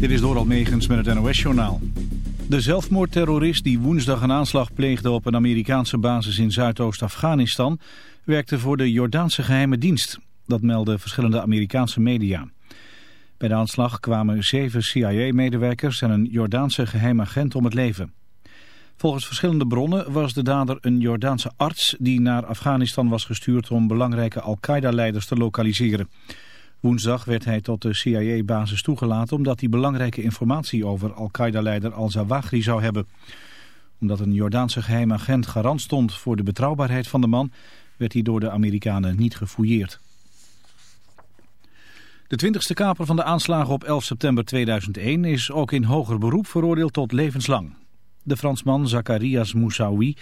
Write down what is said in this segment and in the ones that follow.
Dit is Doral Megens met het NOS-journaal. De zelfmoordterrorist die woensdag een aanslag pleegde op een Amerikaanse basis in Zuidoost-Afghanistan... werkte voor de Jordaanse geheime dienst. Dat melden verschillende Amerikaanse media. Bij de aanslag kwamen zeven CIA-medewerkers en een Jordaanse geheim agent om het leven. Volgens verschillende bronnen was de dader een Jordaanse arts die naar Afghanistan was gestuurd om belangrijke Al-Qaeda-leiders te lokaliseren. Woensdag werd hij tot de CIA-basis toegelaten omdat hij belangrijke informatie over Al-Qaeda-leider al-Zawahri zou hebben. Omdat een Jordaanse geheim agent garant stond voor de betrouwbaarheid van de man, werd hij door de Amerikanen niet gefouilleerd. De twintigste kaper van de aanslagen op 11 september 2001 is ook in hoger beroep veroordeeld tot levenslang. De Fransman Zacharias Moussaoui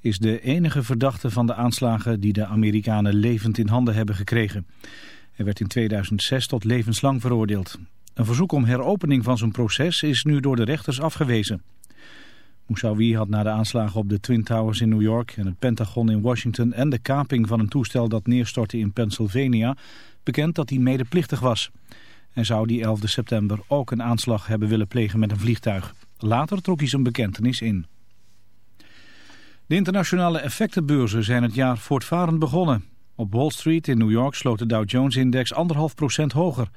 is de enige verdachte van de aanslagen die de Amerikanen levend in handen hebben gekregen. Hij werd in 2006 tot levenslang veroordeeld. Een verzoek om heropening van zijn proces is nu door de rechters afgewezen. Moussaoui had na de aanslagen op de Twin Towers in New York en het Pentagon in Washington en de kaping van een toestel dat neerstortte in Pennsylvania bekend dat hij medeplichtig was. Hij zou die 11 september ook een aanslag hebben willen plegen met een vliegtuig. Later trok hij zijn bekentenis in. De internationale effectenbeurzen zijn het jaar voortvarend begonnen. Op Wall Street in New York sloot de Dow Jones-index 1,5% hoger.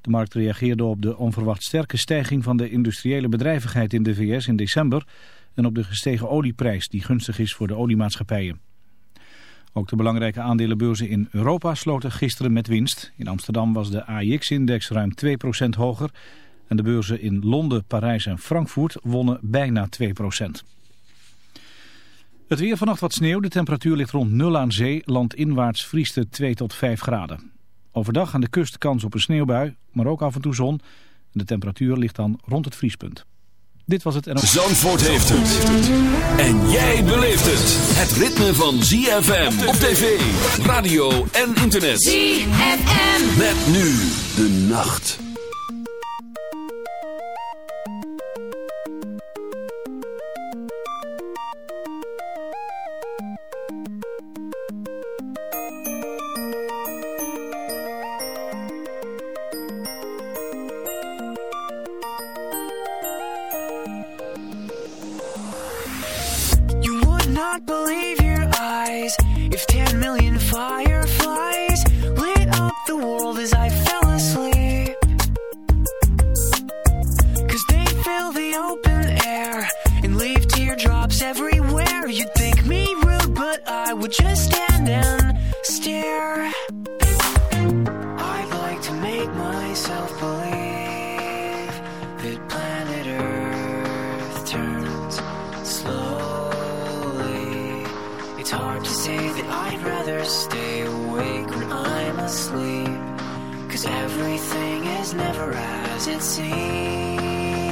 De markt reageerde op de onverwacht sterke stijging van de industriële bedrijvigheid in de VS in december... en op de gestegen olieprijs die gunstig is voor de oliemaatschappijen. Ook de belangrijke aandelenbeurzen in Europa sloten gisteren met winst. In Amsterdam was de AIX-index ruim 2% hoger... en de beurzen in Londen, Parijs en Frankfurt wonnen bijna 2%. Het weer vannacht wat sneeuw. De temperatuur ligt rond 0 aan zee. Landinwaarts vriest het 2 tot 5 graden. Overdag aan de kust kans op een sneeuwbui, maar ook af en toe zon. De temperatuur ligt dan rond het vriespunt. Dit was het en... Zandvoort heeft het. En jij beleeft het. Het ritme van ZFM op tv, radio en internet. ZFM. Met nu de nacht.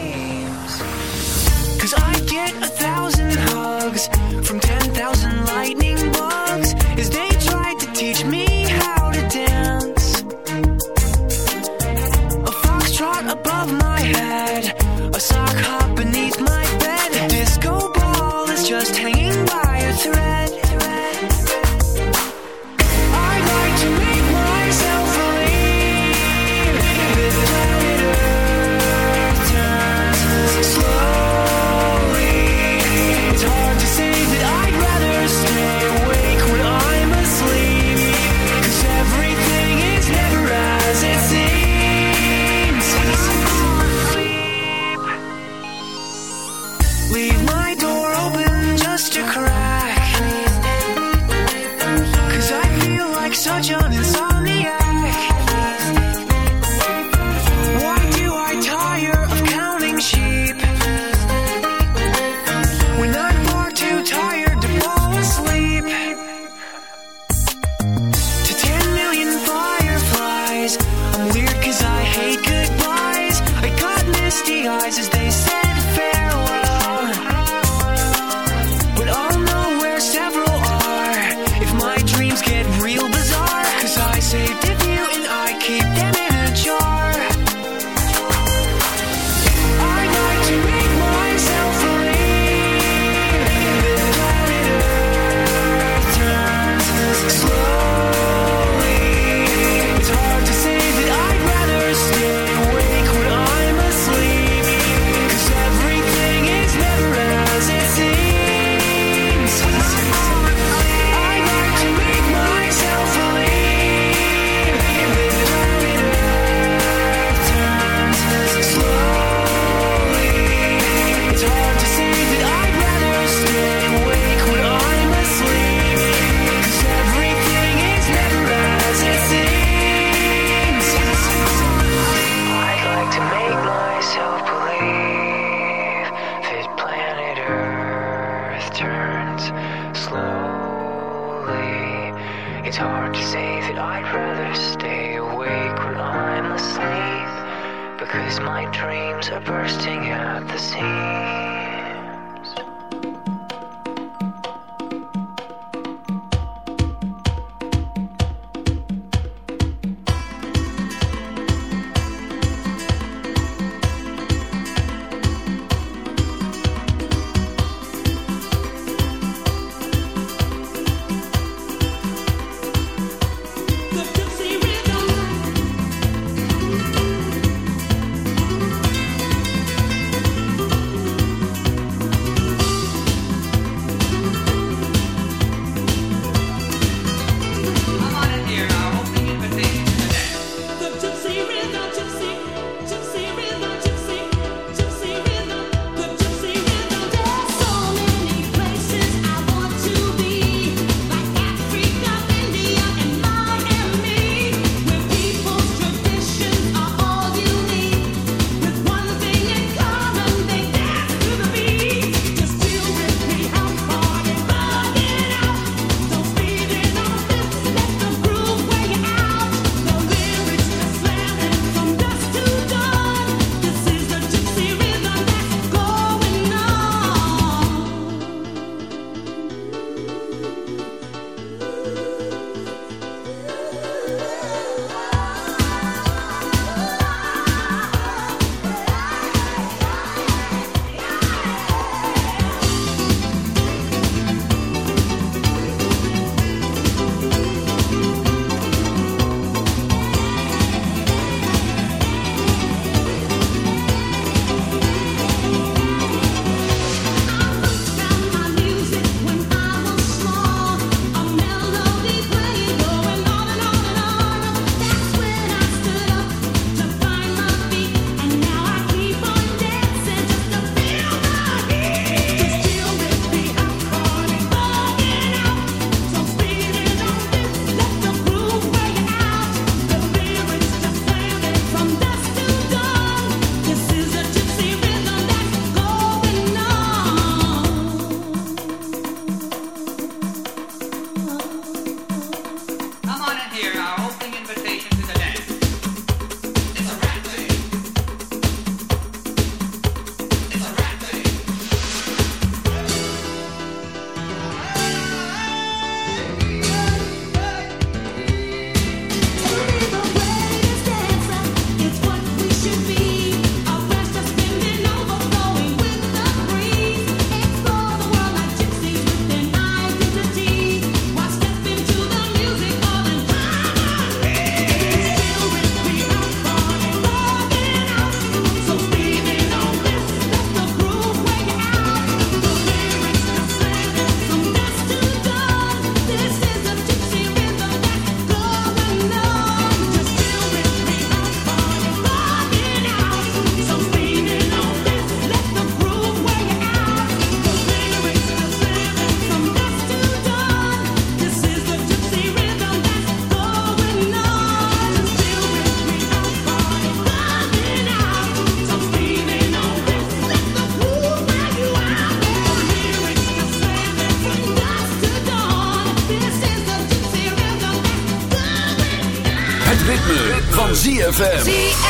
Seems. Cause I get a thousand hugs from ZFM.